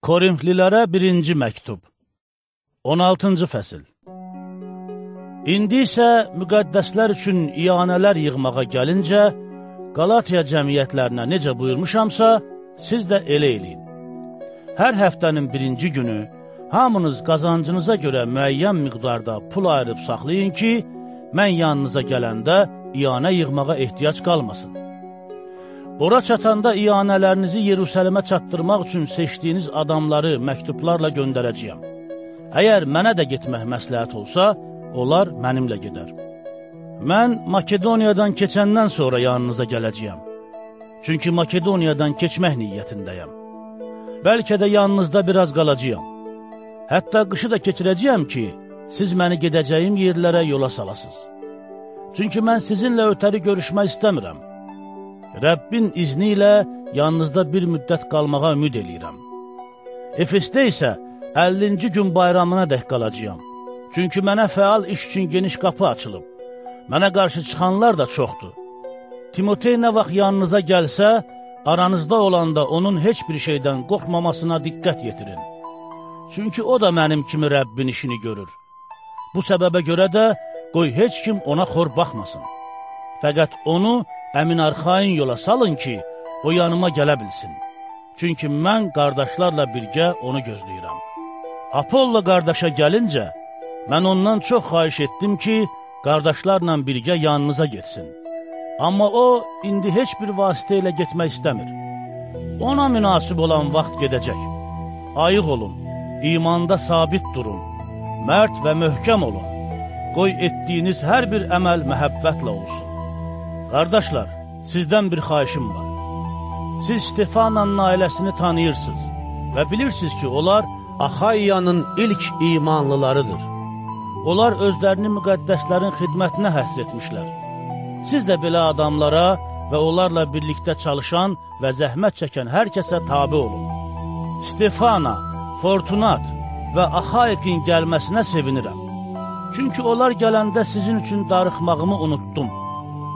Korinflilərə birinci məktub 16-cı fəsil İndi isə müqəddəslər üçün iyanələr yığmağa gəlincə, Qalatiya cəmiyyətlərinə necə buyurmuşamsa, siz də elə eləyin. Hər həftənin birinci günü hamınız qazancınıza görə müəyyən miqdarda pul ayırıb saxlayın ki, mən yanınıza gələndə iyanə yığmağa ehtiyac qalmasın. Ora çatanda iyanələrinizi Yerusəlimə çatdırmaq üçün seçdiyiniz adamları məktublarla göndərəcəyəm. Əgər mənə də getmək məsləhət olsa, onlar mənimlə gedər. Mən Makedoniyadan keçəndən sonra yanınıza gələcəyəm. Çünki Makedoniyadan keçmək niyyətindəyəm. Bəlkə də yanınızda biraz qalacağam. Hətta qışı da keçirəcəyəm ki, siz məni gedəcəyim yerlərə yola salasınız. Çünki mən sizinlə ötəri görüşmək istəmirəm. Rəbbin izni ilə yanınızda bir müddət qalmağa ümid eləyirəm. Efesdə isə 50-ci gün bayramına dək qalacağam. Çünki mənə fəal iş üçün geniş qapı açılıb. Mənə qarşı çıxanlar da çoxdur. Timotey nə vaxt yanınıza gəlsə, aranızda olanda onun heç bir şeydən qorxmamasına diqqət yetirin. Çünki o da mənim kimi Rəbbin işini görür. Bu səbəbə görə də qoy heç kim ona xor baxmasın. Fəqət onu əmin arxain yola salın ki, o yanıma gələ bilsin. Çünki mən qardaşlarla birgə onu gözləyirəm. Apollo qardaşa gəlincə, mən ondan çox xahiş etdim ki, qardaşlarla birgə yanınıza getsin. Amma o, indi heç bir vasitə ilə getmək istəmir. Ona münasib olan vaxt gedəcək. Ayıq olun, imanda sabit durun, mərd və möhkəm olun. Qoy etdiyiniz hər bir əməl məhəbbətlə olsun. Qardaşlar, sizdən bir xahişim var. Siz Stefananın ailəsini tanıyırsınız və bilirsiniz ki, onlar Axayyanın ilk imanlılarıdır. Onlar özlərini müqəddəslərin xidmətinə həsr etmişlər. Siz də belə adamlara və onlarla birlikdə çalışan və zəhmət çəkən hər kəsə tabi olun. Stefana, Fortunat və Axayikin gəlməsinə sevinirəm. Çünki onlar gələndə sizin üçün darıxmağımı unutdum.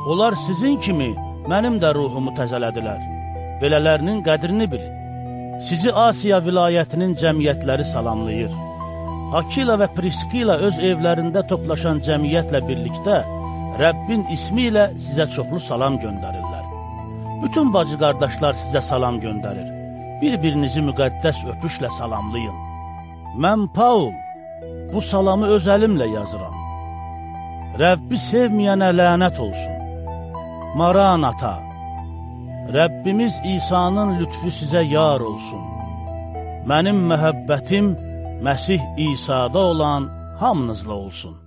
Onlar sizin kimi mənim də ruhumu təzələdilər. Belələrinin qədrini bilin. Sizi Asiya vilayətinin cəmiyyətləri salamlayır. Akila və Priskila öz evlərində toplaşan cəmiyyətlə birlikdə Rəbbin ismi ilə sizə çoxlu salam göndərirlər. Bütün bacı qardaşlar sizə salam göndərir. Bir-birinizi müqəddəs öpüşlə salamlayın. Mən Paul, bu salamı öz əlimlə yazıram. Rəbbi sevməyənə lənət olsun. Maranata Rəbbimiz İsa'nın lütfü sizə yar olsun. Mənim məhəbbətim Məsih İsa'da olan hamınızla olsun.